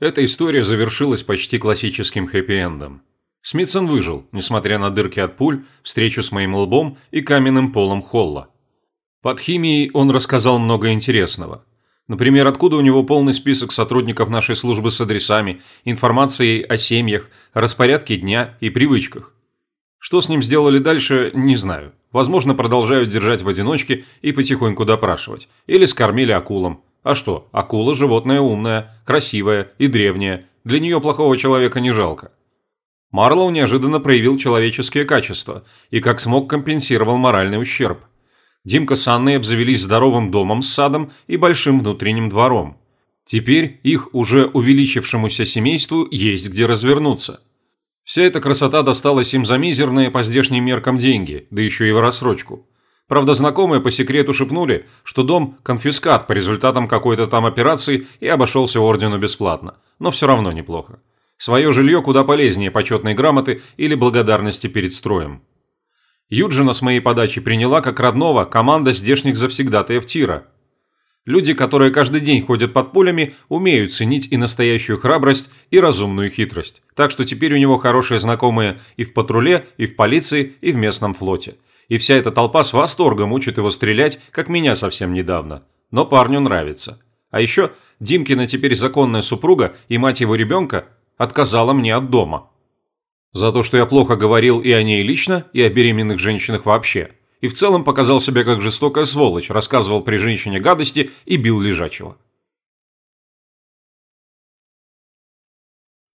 Эта история завершилась почти классическим хэппи-эндом. Смитсон выжил, несмотря на дырки от пуль, встречу с моим лбом и каменным полом холла. Под химией он рассказал много интересного. Например, откуда у него полный список сотрудников нашей службы с адресами, информацией о семьях, распорядке дня и привычках. Что с ним сделали дальше, не знаю. Возможно, продолжают держать в одиночке и потихоньку допрашивать. Или скормили акулам. А что, акула – животное умное, красивое и древнее. Для нее плохого человека не жалко. Марлоу неожиданно проявил человеческие качества и как смог компенсировал моральный ущерб. Димка с Анной обзавелись здоровым домом с садом и большим внутренним двором. Теперь их уже увеличившемуся семейству есть где развернуться. Вся эта красота досталась им за мизерные по здешним меркам деньги, да еще и в рассрочку. Правда, знакомые по секрету шепнули, что дом – конфискат по результатам какой-то там операции и обошелся ордену бесплатно. Но все равно неплохо. Свое жилье куда полезнее почетной грамоты или благодарности перед строем. Юджина с моей подачи приняла как родного команда здешних завсегдатаев тира – Люди, которые каждый день ходят под пулями, умеют ценить и настоящую храбрость, и разумную хитрость. Так что теперь у него хорошие знакомые и в патруле, и в полиции, и в местном флоте. И вся эта толпа с восторгом учит его стрелять, как меня совсем недавно. Но парню нравится. А еще Димкина теперь законная супруга и мать его ребенка отказала мне от дома. За то, что я плохо говорил и о ней лично, и о беременных женщинах вообще – и в целом показал себя как жестокая сволочь, рассказывал при женщине гадости и бил лежачего.